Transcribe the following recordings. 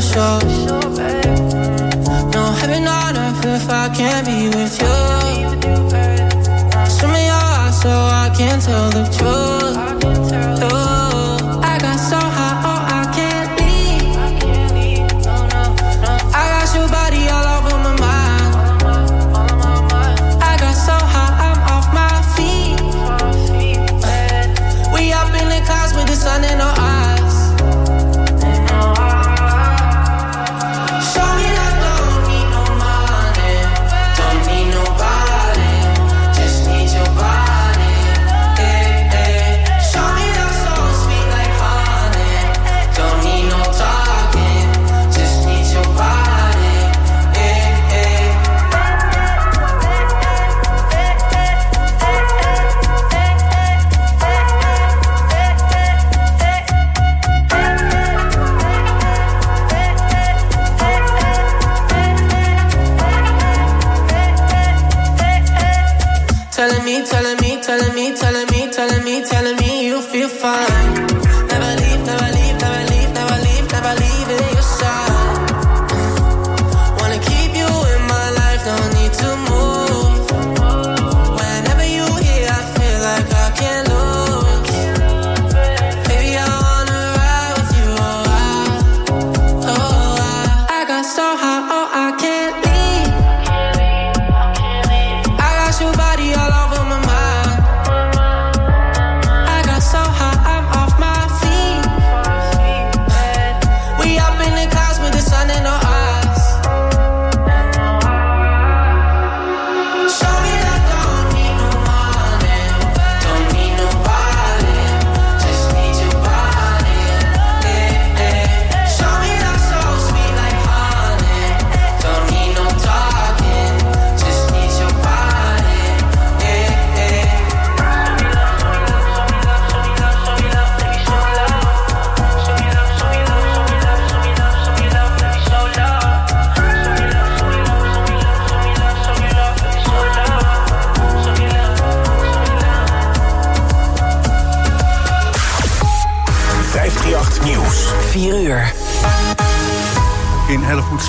special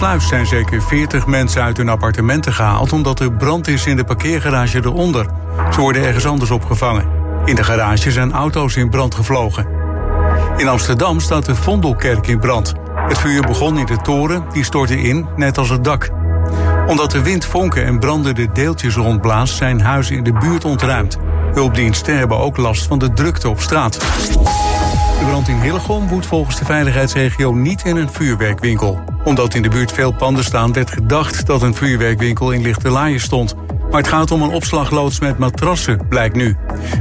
Sluis zijn zeker 40 mensen uit hun appartementen gehaald... omdat er brand is in de parkeergarage eronder. Ze worden ergens anders opgevangen. In de garage zijn auto's in brand gevlogen. In Amsterdam staat de Vondelkerk in brand. Het vuur begon in de toren, die stortte in, net als het dak. Omdat de wind vonken en brandende deeltjes rondblaast... zijn huizen in de buurt ontruimd. Hulpdiensten hebben ook last van de drukte op straat. De brand in Hillegom woedt volgens de veiligheidsregio niet in een vuurwerkwinkel omdat in de buurt veel panden staan, werd gedacht dat een vuurwerkwinkel in Lichterlaaien stond. Maar het gaat om een opslagloods met matrassen, blijkt nu.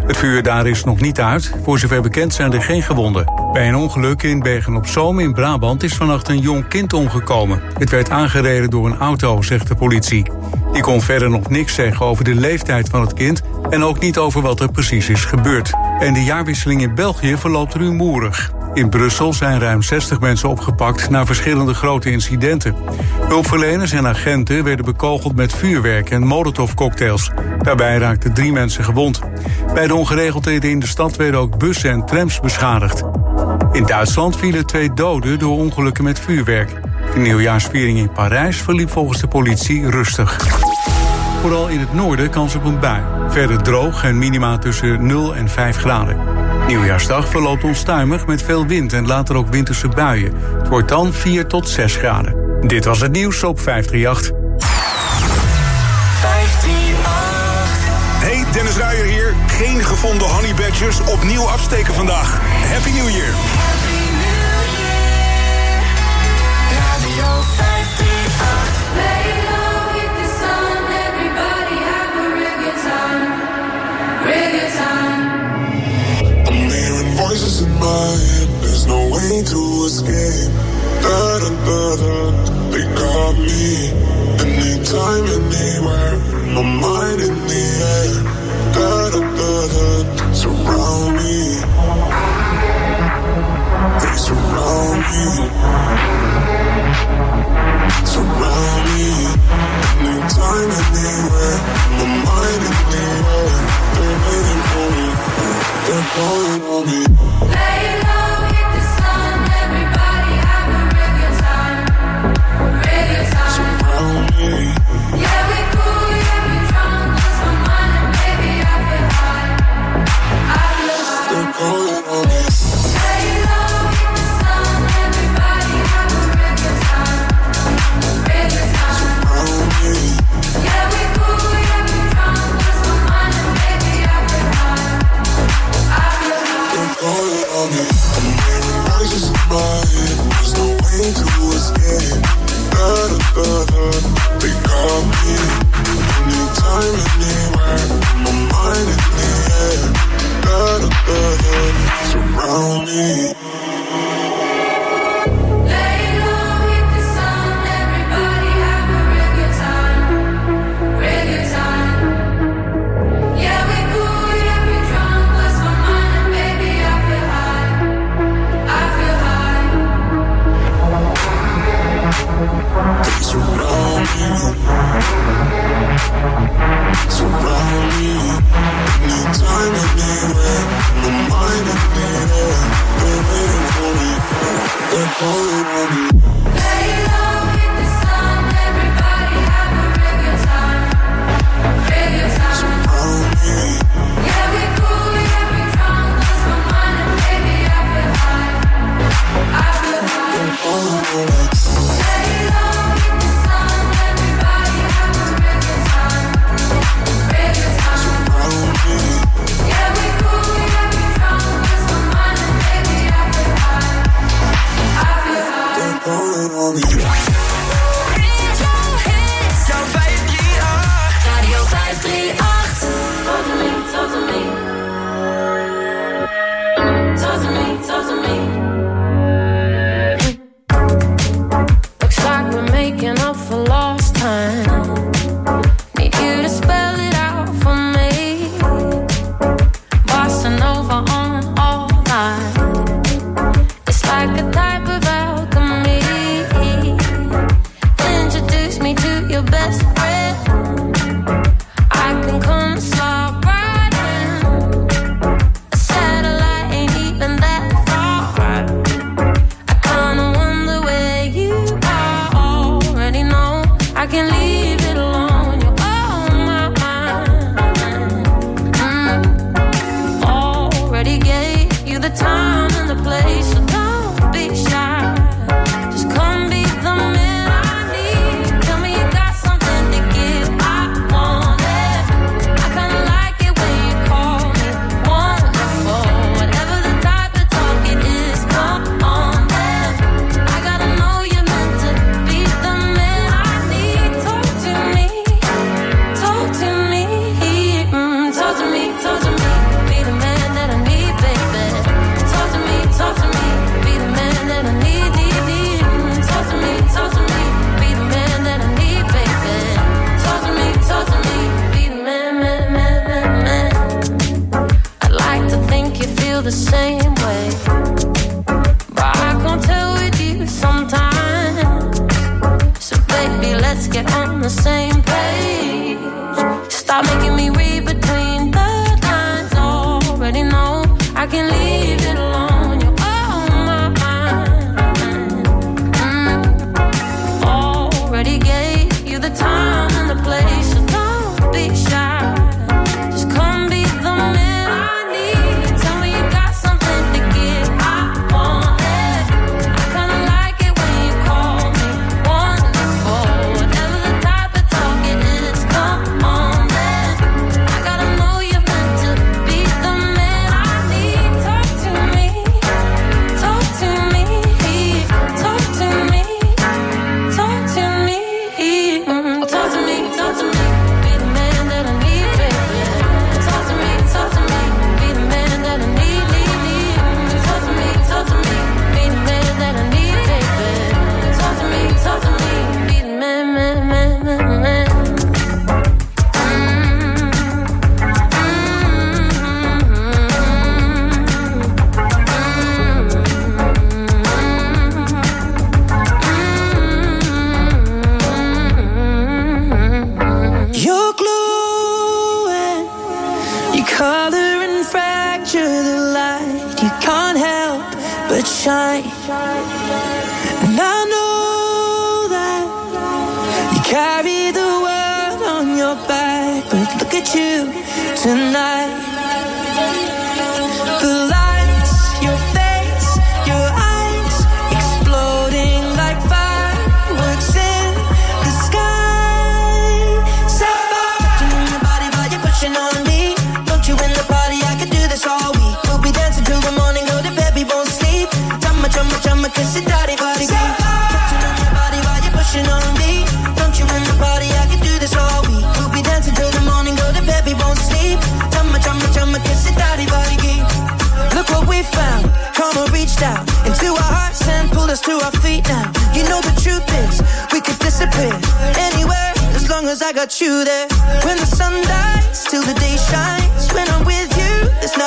Het vuur daar is nog niet uit. Voor zover bekend zijn er geen gewonden. Bij een ongeluk in Bergen-op-Zoom in Brabant is vannacht een jong kind omgekomen. Het werd aangereden door een auto, zegt de politie. Die kon verder nog niks zeggen over de leeftijd van het kind en ook niet over wat er precies is gebeurd. En de jaarwisseling in België verloopt rumoerig. In Brussel zijn ruim 60 mensen opgepakt na verschillende grote incidenten. Hulpverleners en agenten werden bekogeld met vuurwerk en molotovcocktails. Daarbij raakten drie mensen gewond. Bij de ongeregeldheden in de stad werden ook bussen en trams beschadigd. In Duitsland vielen twee doden door ongelukken met vuurwerk. De nieuwjaarsviering in Parijs verliep volgens de politie rustig. Vooral in het noorden kans op een bui. Verder droog en minima tussen 0 en 5 graden. Nieuwjaarsdag verloopt onstuimig met veel wind en later ook winterse buien. Het wordt dan 4 tot 6 graden. Dit was het nieuws op 538. 538. Hey, Dennis Ruijer hier. Geen gevonden honey badgers. Opnieuw afsteken vandaag. Happy New Year. There's to escape. Da da. They got me. Anytime, anywhere. My mind in the air. Da da. Surround me. They surround me. Surround me. Anytime, anywhere. My mind in the air. They're waiting for me. They're calling on me. Lay low,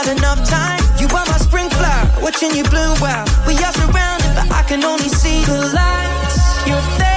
enough time. You are my spring flower, watching you bloom wild. We are surrounded, but I can only see the lights. Your face.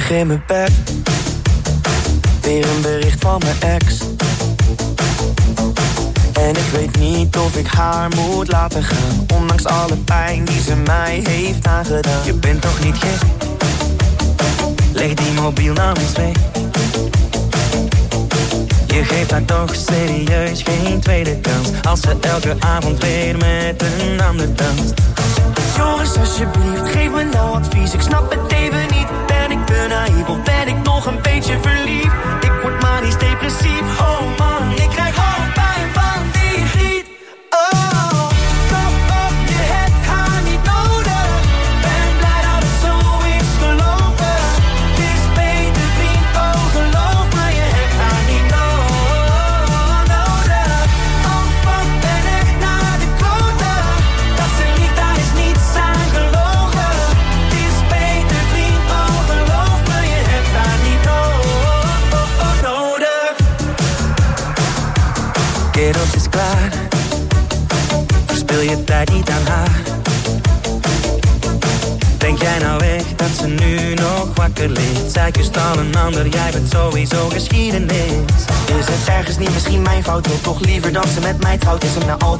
lig in mijn bed. Weer een bericht van mijn ex. En ik weet niet of ik haar moet laten gaan. Ondanks alle pijn die ze mij heeft aangedaan. Je bent toch niet gek? Leg die mobiel nou naar ons mee. Je geeft haar toch serieus geen tweede kans. Als ze elke avond weer met een ander dans.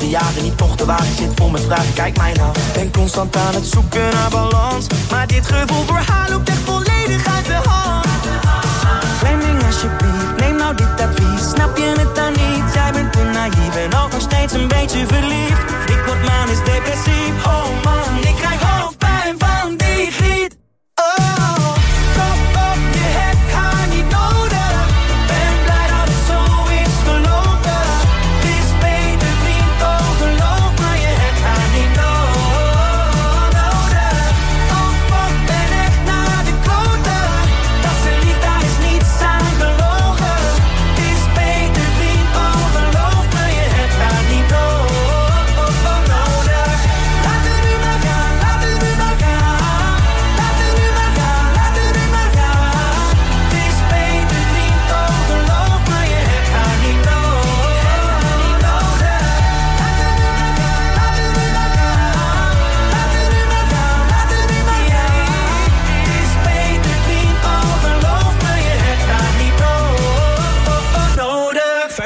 De die jaren niet toch waar. Ik zit vol met vragen, kijk mij nou. Ben constant aan het zoeken naar balans. Maar dit gevoel voor haar loopt echt volledig uit de hand. Fleming alsjeblieft, neem nou dit advies. Snap je het dan niet? Jij bent te naïef en al nog steeds een beetje verliefd. Ik word manisch depressief, oh.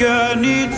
I need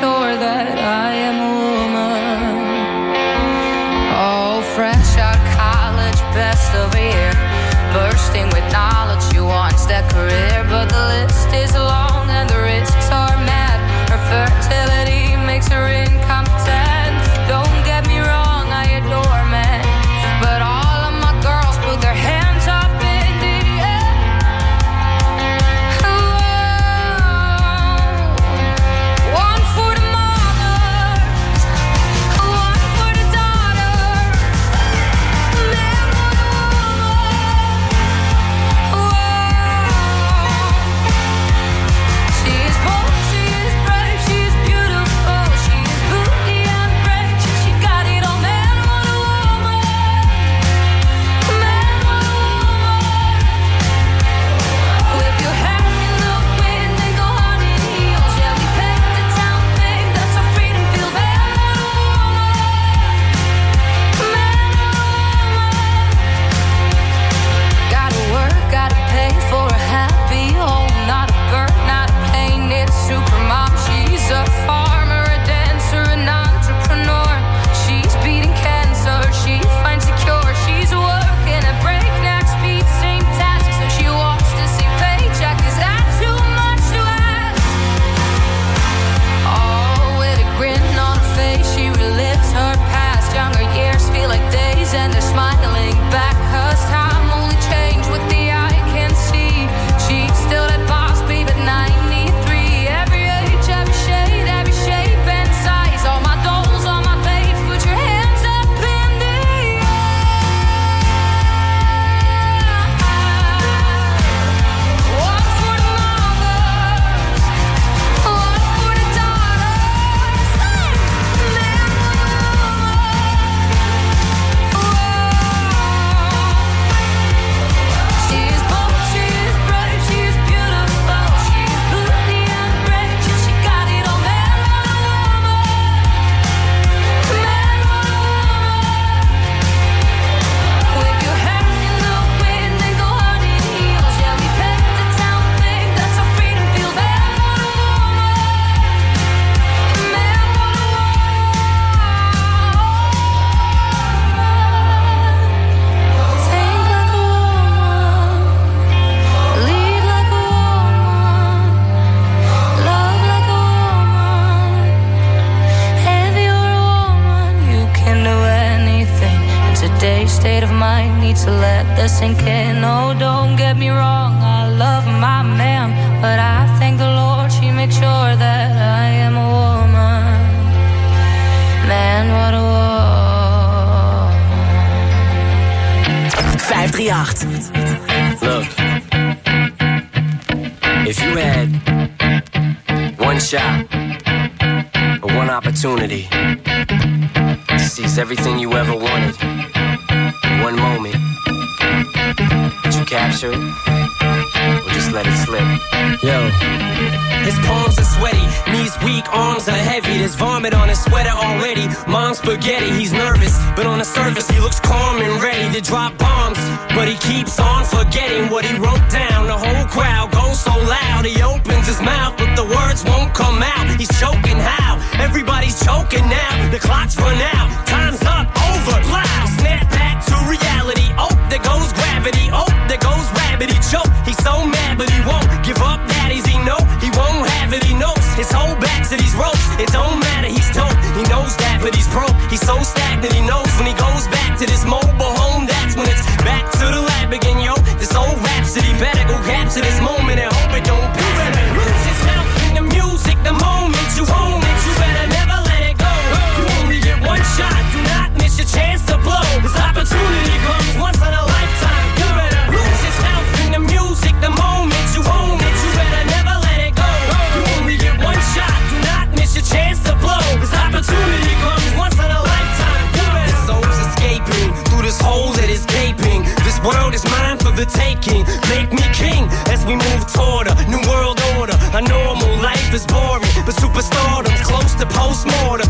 sure that I am a woman. Oh, fresh out college, best of year, bursting with knowledge. You launched that career, but the list is long. come out. He's choking how? Everybody's choking now. The clock's run out. Time's up. Over. Loud. Snap back to reality. Oh, there goes gravity. Oh, there goes rabbit. Choke. He's so mad, but he won't give up. That is he know. He won't have it. He knows. His whole back to these ropes. It don't matter. He's dope. He knows that, but he's broke. He's so stagnant. He knows. make me king as we move toward a new world order. A normal life is boring, but superstardom's close to postmortem.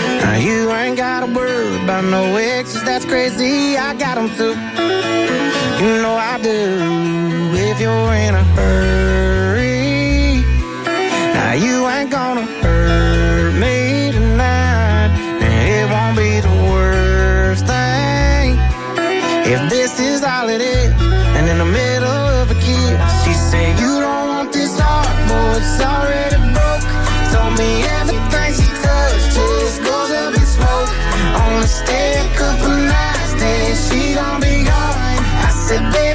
Now you ain't got a word about no exes, that's crazy, I got them too. You know I do, if you're in a hurry. Now you ain't gonna hurt me tonight, and it won't be the worst thing. If this is all it is, and in the middle of a kiss, she said, You don't want this heart, boy, it's already to be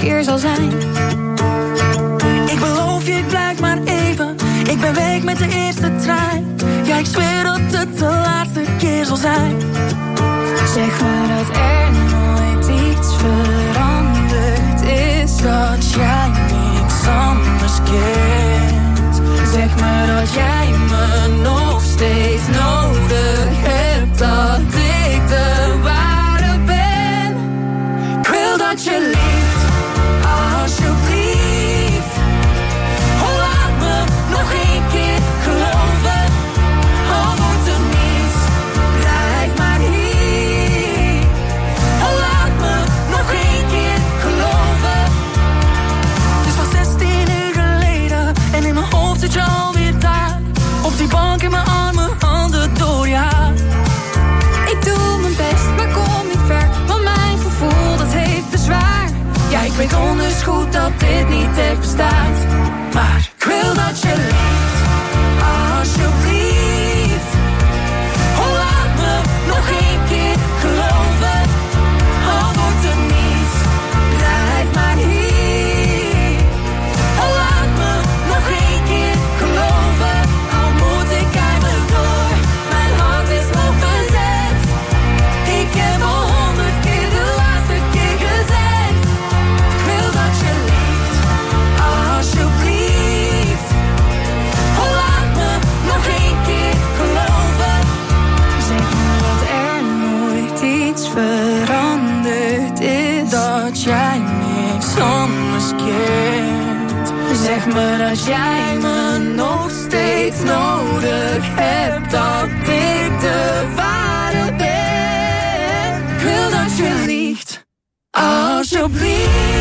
keer zal zijn. Ik beloof je, ik blijf maar even. Ik ben weg met de eerste trein. Ja, ik zweer dat het de laatste keer zal zijn. Zeg maar dat er nooit iets veranderd is. als jij me nog steeds nodig hebt, dat ik de ware ben. Ik wil dat je liegt, alsjeblieft.